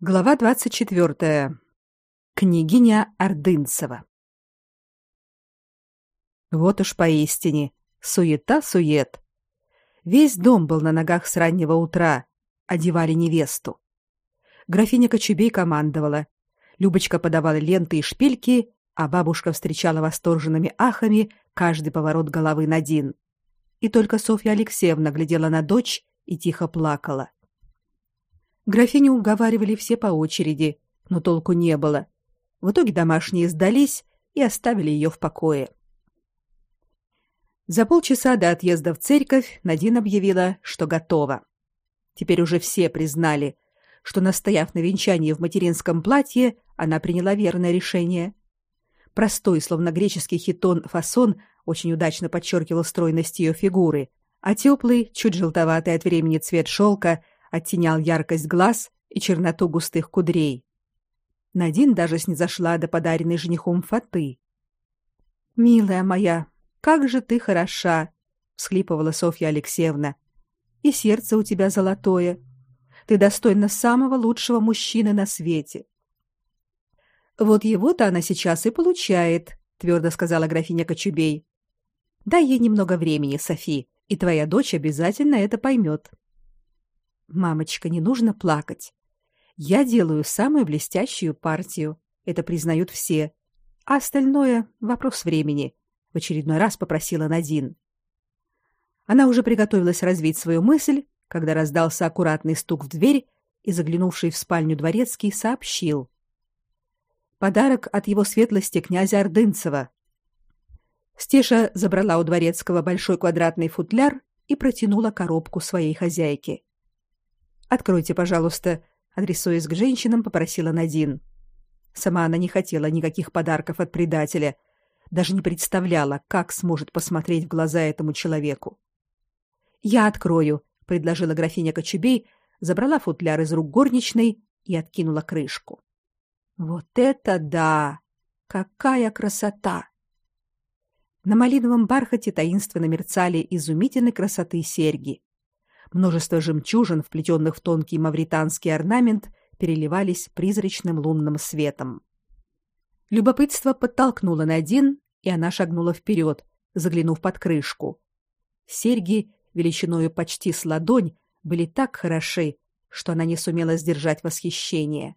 Глава 24. Княгиня Ордынцева. Вот уж поистине суета-сует. Весь дом был на ногах с раннего утра, одевали невесту. Графиня Кочубей командовала. Любочка подавала ленты и шпильки, а бабушка встречала восторженными ахами каждый поворот головы Надин. И только Софья Алексеевна глядела на дочь и тихо плакала. Графиню уговаривали все по очереди, но толку не было. В итоге домашние сдались и оставили ее в покое. За полчаса до отъезда в церковь Надин объявила, что готова. Теперь уже все признали, что настояв на венчании в материнском платье, она приняла верное решение. Простой, словно греческий хитон, фасон очень удачно подчеркивал стройность ее фигуры, а теплый, чуть желтоватый от времени цвет шелка – оттенял яркость глаз и черноту густых кудрей. Надин даже снизошла до подаренной женихом фаты. «Милая моя, как же ты хороша!» — всхлипывала Софья Алексеевна. «И сердце у тебя золотое. Ты достойна самого лучшего мужчины на свете». «Вот его-то она сейчас и получает», — твердо сказала графиня Кочубей. «Дай ей немного времени, Софи, и твоя дочь обязательно это поймет». Мамочка, не нужно плакать. Я делаю самую блестящую партию. Это признают все. А остальное вопрос времени. В очередной раз попросила Надин. Она уже приготовилась развить свою мысль, когда раздался аккуратный стук в дверь, и заглянувший в спальню дворецкий сообщил: подарок от его светлости князя Ордынцева. Стеша забрала у дворецкого большой квадратный футляр и протянула коробку своей хозяйке. Откройте, пожалуйста, адресуясь к женщинам, попросила Надин. Сама она не хотела никаких подарков от предателя, даже не представляла, как сможет посмотреть в глаза этому человеку. Я открою, предложила графиня Кочубей, забрала футляр из рук горничной и откинула крышку. Вот это да! Какая красота! На малиновом бархате таинственно мерцали изумительной красоты серьги. Множество жемчужин, вплетенных в тонкий мавританский орнамент, переливались призрачным лунным светом. Любопытство подтолкнуло Надин, и она шагнула вперед, заглянув под крышку. Серьги, величиною почти с ладонь, были так хороши, что она не сумела сдержать восхищение.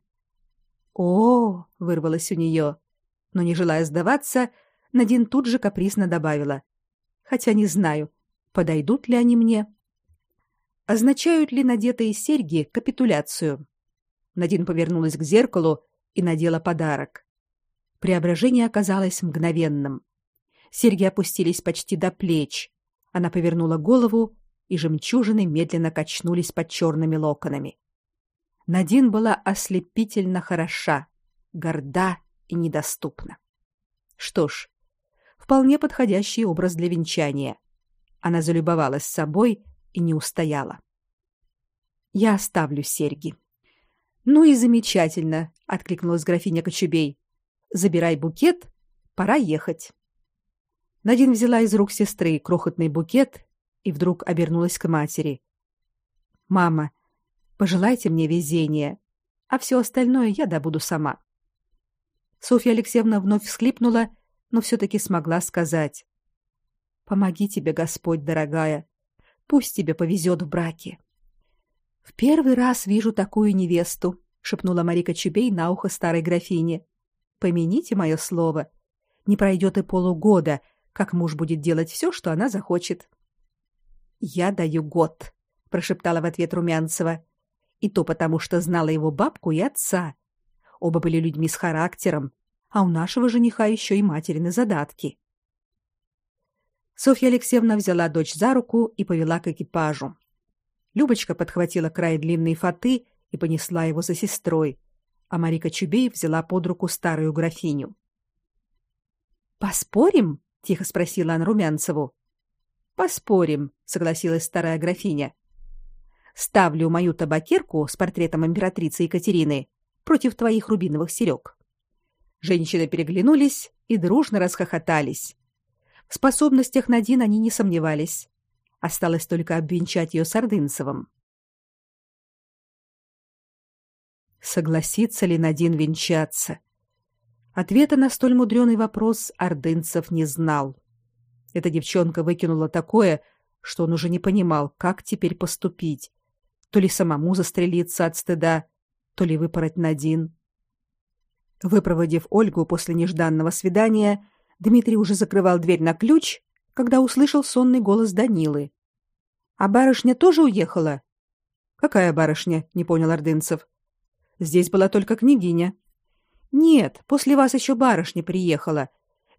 «О!» — вырвалось у нее. Но, не желая сдаваться, Надин тут же капризно добавила. «Хотя не знаю, подойдут ли они мне». Означают ли надетые серьги капитуляцию? Надин повернулась к зеркалу и надела подарок. Преображение оказалось мгновенным. Серьги опустились почти до плеч. Она повернула голову, и жемчужины медленно качнулись под черными локонами. Надин была ослепительно хороша, горда и недоступна. Что ж, вполне подходящий образ для венчания. Она залюбовалась собой и не устояла. Я оставлю серьги. Ну и замечательно, откликнулась графиня Кочубей. Забирай букет, пора ехать. Надин взяла из рук сестры крохотный букет и вдруг обернулась к матери. Мама, пожелайте мне везения, а все остальное я добуду сама. Софья Алексеевна вновь всхлипнула, но все таки смогла сказать: Помоги тебе, Господь, дорогая. Пусть тебе повезет в браке. В первый раз вижу такую невесту, шепнула Марика Чубей на ухо старой графине. Помяните мое слово. Не пройдет и полугода, как муж будет делать все, что она захочет. Я даю год, прошептала в ответ Румянцева. И то потому, что знала его бабку и отца. Оба были людьми с характером, а у нашего жениха еще и материны задатки. Софья Алексеевна взяла дочь за руку и повела к экипажу. Любочка подхватила край длинной фаты и понесла его за сестрой, а Марика Чубей взяла под руку старую графиню. Поспорим? тихо спросила она Румянцеву. Поспорим, согласилась старая графиня. Ставлю мою табакерку с портретом императрицы Екатерины против твоих рубиновых серёг. Женщины переглянулись и дружно расхохотались. В способностях Надин они не сомневались. Осталось только обвенчать ее с Ордынцевым. Согласится ли Надин венчаться? Ответа на столь мудрёный вопрос Ордынцев не знал. Эта девчонка выкинула такое, что он уже не понимал, как теперь поступить. То ли самому застрелиться от стыда, то ли выпороть Надин. Выпроводив Ольгу после нежданного свидания, Дмитрий уже закрывал дверь на ключ, когда услышал сонный голос Данилы. А барышня тоже уехала? Какая барышня? не понял Ордынцев. Здесь была только княгиня. Нет, после вас еще барышня приехала.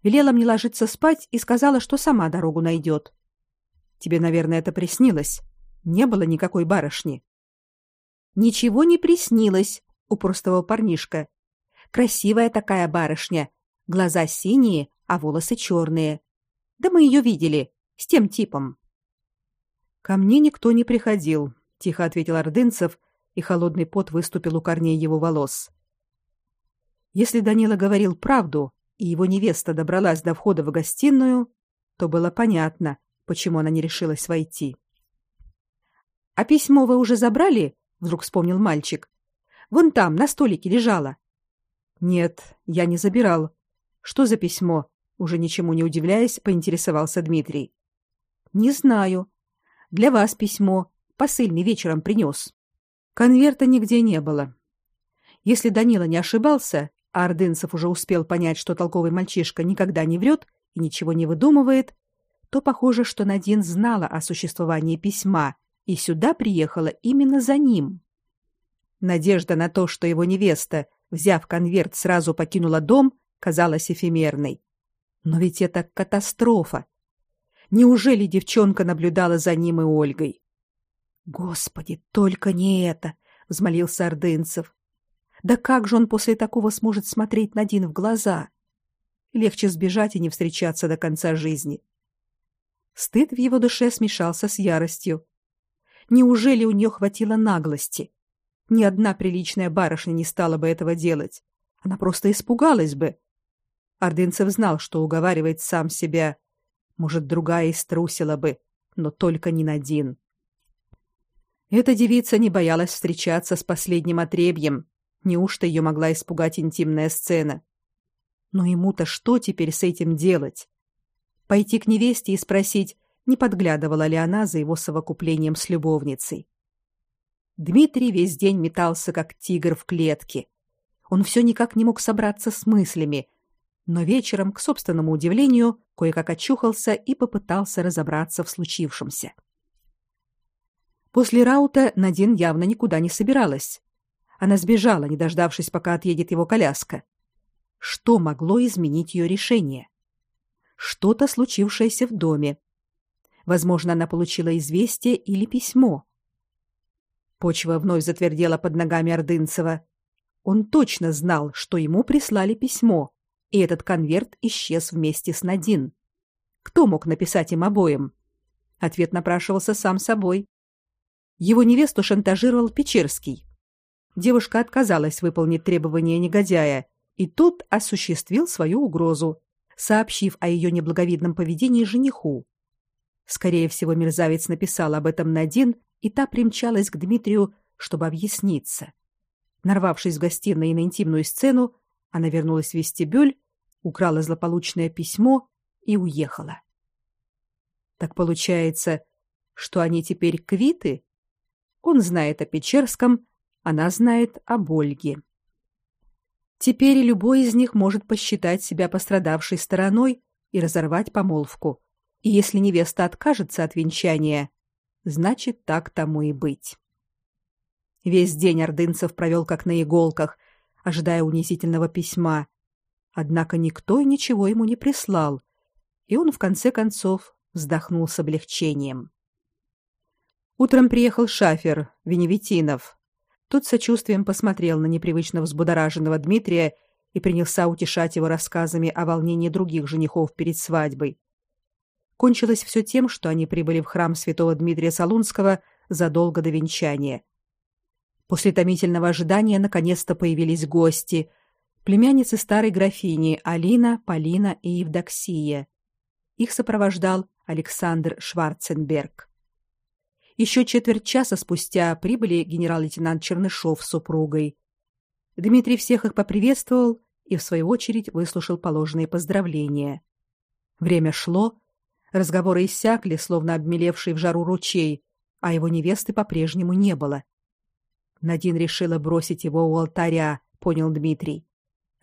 Велела мне ложиться спать и сказала, что сама дорогу найдет. Тебе, наверное, это приснилось. Не было никакой барышни. Ничего не приснилось, упорствовал парнишка. Красивая такая барышня, глаза синие, а волосы черные. Да мы ее видели с тем типом. Ко мне никто не приходил, тихо ответил Ордынцев и холодный пот выступил у корней его волос. Если Данила говорил правду, и его невеста добралась до входа в гостиную, то было понятно, почему она не решилась войти. А письмо вы уже забрали? вдруг вспомнил мальчик. Вон там на столике лежало. Нет, я не забирал. Что за письмо? Уже ничему не удивляясь, поинтересовался Дмитрий. Не знаю. Для вас письмо. Посыльный вечером принес. Конверта нигде не было. Если Данила не ошибался, а Ордынцев уже успел понять, что толковый мальчишка никогда не врет и ничего не выдумывает, то похоже, что Надин знала о существовании письма и сюда приехала именно за ним. Надежда на то, что его невеста, взяв конверт, сразу покинула дом, казалась эфемерной. Но ведь это катастрофа. Неужели девчонка наблюдала за ним и Ольгой? Господи, только не это, взмолился Ордынцев. Да как же он после такого сможет смотреть на Дин в глаза? Легче сбежать и не встречаться до конца жизни. Стыд в его душе смешался с яростью. Неужели у нее хватило наглости? Ни одна приличная барышня не стала бы этого делать. Она просто испугалась бы. Ордынцев знал, что уговаривает сам себя. Может, другая и струсила бы, но только не Надин. Эта девица не боялась встречаться с последним отребьем. Неужто ее могла испугать интимная сцена? Но ему-то что теперь с этим делать? Пойти к невесте и спросить, не подглядывала ли она за его совокуплением с любовницей. Дмитрий весь день метался как тигр в клетке. Он все никак не мог собраться с мыслями, но вечером, к собственному удивлению, кое-как очухался и попытался разобраться в случившемся. После раута Надин явно никуда не собиралась. Она сбежала, не дождавшись, пока отъедет его коляска. Что могло изменить ее решение? Что-то случившееся в доме. Возможно, она получила известие или письмо. Почва вновь затвердела под ногами Ордынцева. Он точно знал, что ему прислали письмо, и этот конверт исчез вместе с Надин. Кто мог написать им обоим? Ответ напрашивался сам собой. Его невесту шантажировал Печерский. Девушка отказалась выполнить требования негодяя, и тот осуществил свою угрозу, сообщив о ее неблаговидном поведении жениху. Скорее всего, мерзавец написал об этом Надин, и та примчалась к Дмитрию, чтобы объясниться. Нарвавшись в гостиной на интимную сцену, она вернулась в вестибюль, украла злополучное письмо и уехала. Так получается, что они теперь квиты? Он знает о Печерском, она знает о Ольге. Теперь любой из них может посчитать себя пострадавшей стороной и разорвать помолвку. И если невеста откажется от венчания, значит, так тому и быть. Весь день Ордынцев провел как на иголках, ожидая унизительного письма. Однако никто ничего ему не прислал, и он в конце концов вздохнул с облегчением. Утром приехал шафер Веневитинов. Тот сочувствием посмотрел на непривычно взбудораженного Дмитрия и принялся утешать его рассказами о волнении других женихов перед свадьбой. Кончилось все тем, что они прибыли в храм святого Дмитрия Солунского задолго до венчания. После томительного ожидания наконец-то появились гости: племянницы старой графини Алина, Полина и Евдоксия. Их сопровождал Александр Шварценберг. Еще четверть часа спустя прибыли генерал-лейтенант Чернышов с супругой. Дмитрий всех их поприветствовал и в свою очередь выслушал положенные поздравления. Время шло, разговоры иссякли, словно обмелевший в жару ручей, а его невесты по-прежнему не было. Надин решила бросить его у алтаря, понял Дмитрий.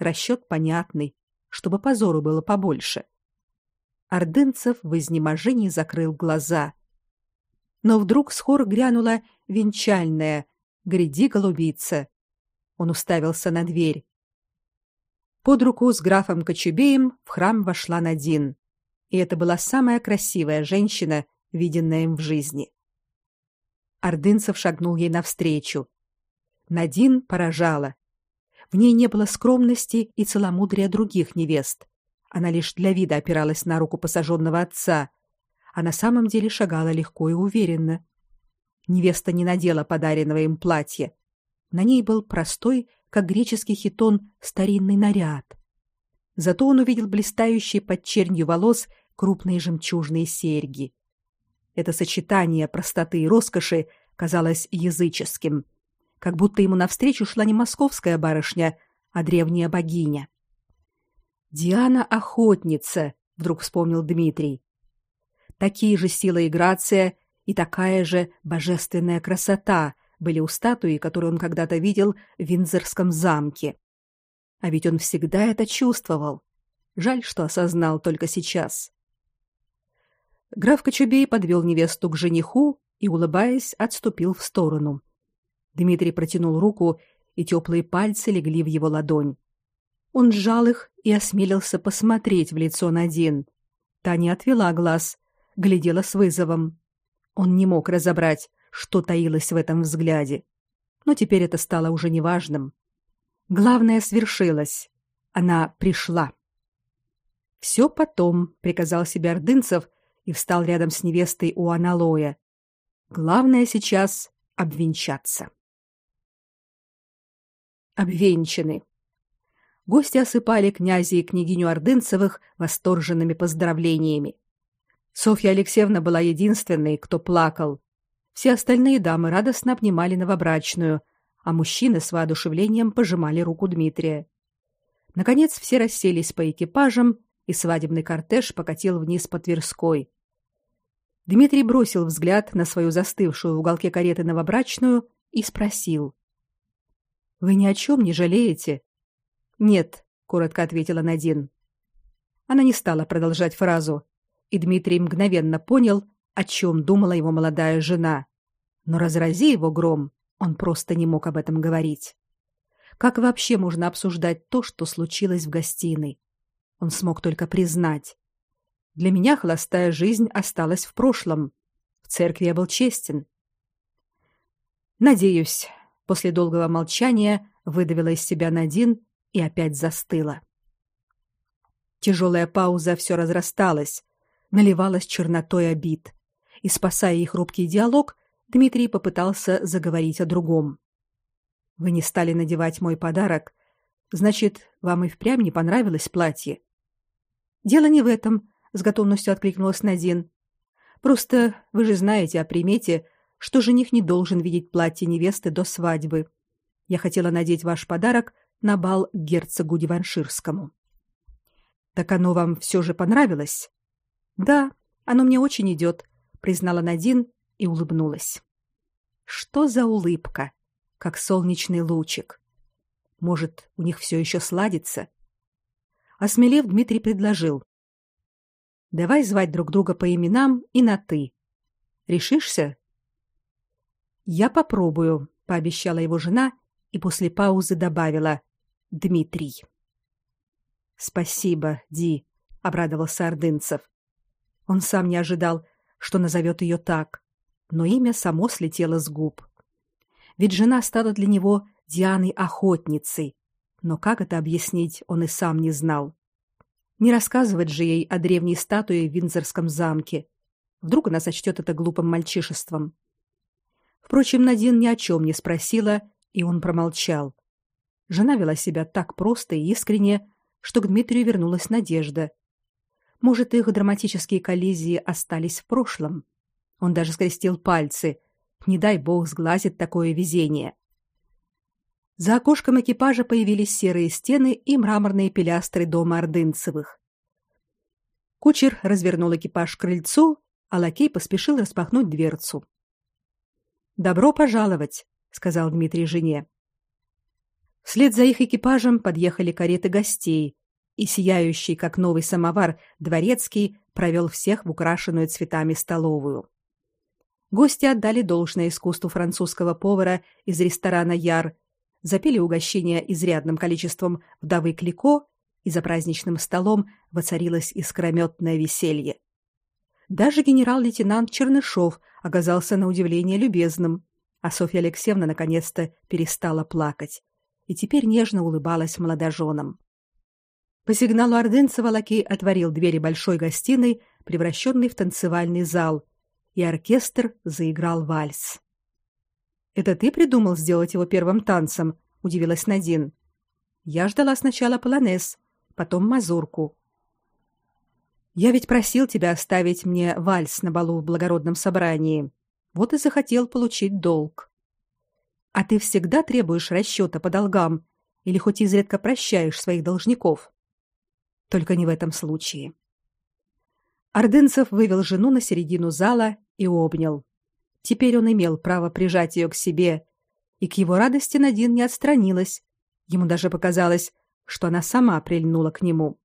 Расчет понятный, чтобы позору было побольше. Ордынцев в изнеможении закрыл глаза. Но вдруг с хор грянула венчальная «Гряди, голубица!» Он уставился на дверь. Под руку с графом Кочубеем в храм вошла Надин, и это была самая красивая женщина, виденная им в жизни. Ордынцев шагнул ей навстречу. Надин поражала. В ней не было скромности и целомудрия других невест. Она лишь для вида опиралась на руку посаженного отца, а на самом деле шагала легко и уверенно. Невеста не надела подаренного им платья. На ней был простой как греческий хитон, старинный наряд. Зато он увидел блистающие под чернью волос крупные жемчужные серьги. Это сочетание простоты и роскоши казалось языческим, как будто ему навстречу шла не московская барышня, а древняя богиня. Диана охотница, вдруг вспомнил Дмитрий. Такие же сила и грация и такая же божественная красота были у статуи, которую он когда-то видел в Виндзорском замке. А ведь он всегда это чувствовал. Жаль, что осознал только сейчас. Граф Кочубей подвел невесту к жениху и, улыбаясь, отступил в сторону. Дмитрий протянул руку, и теплые пальцы легли в его ладонь. Он сжал их и осмелился посмотреть в лицо Надин. Та не отвела глаз, глядела с вызовом. Он не мог разобрать, что таилось в этом взгляде. Но теперь это стало уже неважным. Главное свершилось. Она пришла. Все потом, приказал себе Ордынцев и встал рядом с невестой у аналоя. Главное сейчас обвенчаться. Обвенчаны. Гости осыпали князя и княгиню Ордынцевых восторженными поздравлениями. Софья Алексеевна была единственной, кто плакал, все остальные дамы радостно обнимали новобрачную, а мужчины с воодушевлением пожимали руку Дмитрия. Наконец все расселись по экипажам, и свадебный кортеж покатил вниз по Тверской. Дмитрий бросил взгляд на свою застывшую в уголке кареты новобрачную и спросил: "Вы ни о чем не жалеете?" "Нет", коротко ответила Надин. Она не стала продолжать фразу, и Дмитрий мгновенно понял, о чем думала его молодая жена. Но разрази его гром, он просто не мог об этом говорить. Как вообще можно обсуждать то, что случилось в гостиной? Он смог только признать. Для меня холостая жизнь осталась в прошлом. В церкви я был честен. Надеюсь, после долгого молчания выдавила из себя Надин и опять застыла. Тяжелая пауза все разрасталась, наливалась чернотой обид и спасая их робкий диалог, Дмитрий попытался заговорить о другом. Вы не стали надевать мой подарок, значит, вам и впрямь не понравилось платье. Дело не в этом, с готовностью откликнулась Надин. Просто вы же знаете о примете, что жених не должен видеть платье невесты до свадьбы. Я хотела надеть ваш подарок на бал герцогу Диванширскому. Так оно вам все же понравилось? Да, оно мне очень идет признала Надин и улыбнулась. Что за улыбка, как солнечный лучик. Может, у них все еще сладится? Осмелев, Дмитрий предложил: "Давай звать друг друга по именам и на ты. Решишься?" "Я попробую", пообещала его жена и после паузы добавила: "Дмитрий". "Спасибо, Ди", обрадовался Ордынцев. Он сам не ожидал, что назовет ее так, но имя само слетело с губ. Ведь жена стала для него Дианой охотницей, но как это объяснить, он и сам не знал. Не рассказывать же ей о древней статуе в Виндзорском замке. Вдруг она сочтет это глупым мальчишеством. Впрочем, Надин ни о чем не спросила, и он промолчал. Жена вела себя так просто и искренне, что к Дмитрию вернулась надежда. Может, их драматические коллизии остались в прошлом. Он даже скрестил пальцы. Не дай бог сглазит такое везение. За окошком экипажа появились серые стены и мраморные пилястры дома Ордынцевых. Кучер развернул экипаж к крыльцу, а лакей поспешил распахнуть дверцу. «Добро пожаловать», — сказал Дмитрий жене. Вслед за их экипажем подъехали кареты гостей, и сияющий, как новый самовар, дворецкий провел всех в украшенную цветами столовую. Гости отдали должное искусству французского повара из ресторана Яр, запили угощения изрядным количеством вдовы Клико, и за праздничным столом воцарилось искрометное веселье. Даже генерал-лейтенант Чернышов оказался на удивление любезным, а Софья Алексеевна наконец-то перестала плакать и теперь нежно улыбалась молодоженам. По сигналу Ордынцева лакей отворил двери большой гостиной, превращенной в танцевальный зал, и оркестр заиграл вальс. Это ты придумал сделать его первым танцем? удивилась Надин. Я ждала сначала полонез, потом мазурку. Я ведь просил тебя оставить мне вальс на балу в благородном собрании. Вот и захотел получить долг. А ты всегда требуешь расчета по долгам или хоть изредка прощаешь своих должников? Только не в этом случае. Ордынцев вывел жену на середину зала и обнял. Теперь он имел право прижать ее к себе, и к его радости Надин не отстранилась. Ему даже показалось, что она сама прильнула к нему.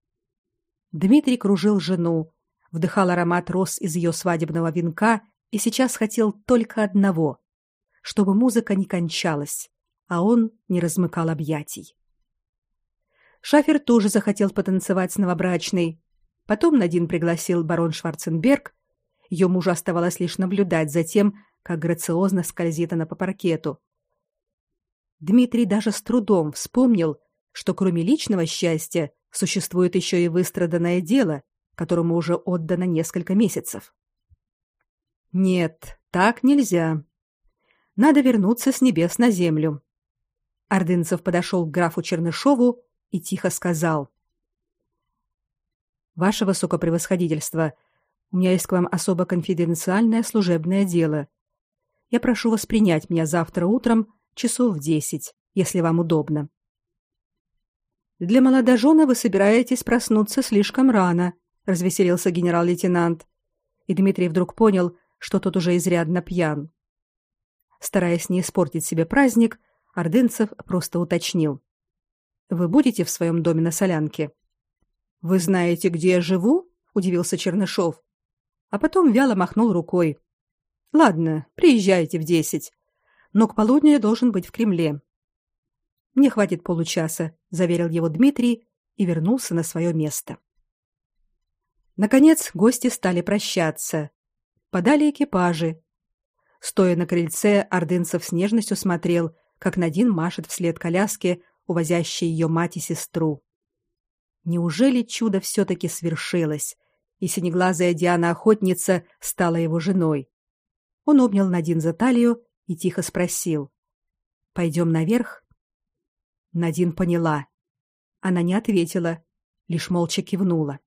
Дмитрий кружил жену, вдыхал аромат роз из ее свадебного венка и сейчас хотел только одного чтобы музыка не кончалась, а он не размыкал объятий. Шафер тоже захотел потанцевать с новобрачной. Потом Надин пригласил барон Шварценберг. Ее мужу оставалось лишь наблюдать за тем, как грациозно скользит она по паркету. Дмитрий даже с трудом вспомнил, что кроме личного счастья существует еще и выстраданное дело, которому уже отдано несколько месяцев. Нет, так нельзя. Надо вернуться с небес на землю. Ордынцев подошел к графу Чернышову и тихо сказал: Ваше высокопревосходительство, у меня есть к вам особо конфиденциальное служебное дело. Я прошу вас принять меня завтра утром часов в десять, если вам удобно. Для молодожена вы собираетесь проснуться слишком рано, развеселился генерал-лейтенант. И Дмитрий вдруг понял, что тот уже изрядно пьян. Стараясь не испортить себе праздник, Ордынцев просто уточнил: Вы будете в своем доме на Солянке? Вы знаете, где я живу? удивился Чернышов, а потом вяло махнул рукой. Ладно, приезжайте в десять, но к полудню я должен быть в Кремле. Мне хватит получаса, заверил его Дмитрий и вернулся на свое место. Наконец гости стали прощаться. Подали экипажи, Стоя на крыльце, Ордынцев с нежностью смотрел, как Надин машет вслед коляске, увозящей ее мать и сестру. Неужели чудо все-таки свершилось, и синеглазая Диана-охотница стала его женой? Он обнял Надин за талию и тихо спросил. «Пойдем наверх?» Надин поняла. Она не ответила, лишь молча кивнула.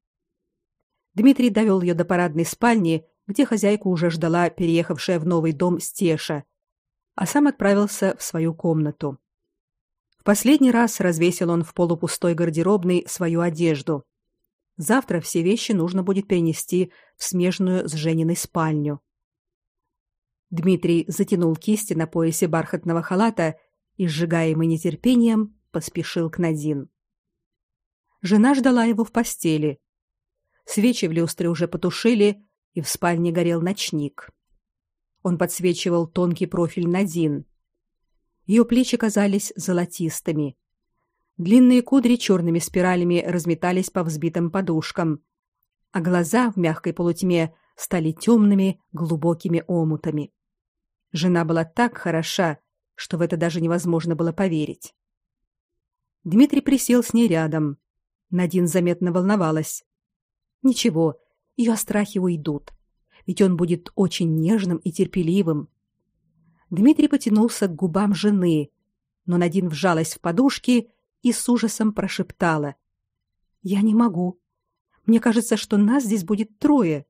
Дмитрий довел ее до парадной спальни где хозяйку уже ждала переехавшая в новый дом Стеша, а сам отправился в свою комнату. В последний раз развесил он в полупустой гардеробной свою одежду. Завтра все вещи нужно будет перенести в смежную с Жениной спальню. Дмитрий затянул кисти на поясе бархатного халата и, сжигаемый нетерпением, поспешил к Надин. Жена ждала его в постели. Свечи в люстре уже потушили, и в спальне горел ночник. Он подсвечивал тонкий профиль Надин. Ее плечи казались золотистыми. Длинные кудри черными спиралями разметались по взбитым подушкам, а глаза в мягкой полутьме стали темными, глубокими омутами. Жена была так хороша, что в это даже невозможно было поверить. Дмитрий присел с ней рядом. Надин заметно волновалась. Ничего, ее страхи уйдут, ведь он будет очень нежным и терпеливым. Дмитрий потянулся к губам жены, но Надин вжалась в подушки и с ужасом прошептала: "Я не могу. Мне кажется, что нас здесь будет трое".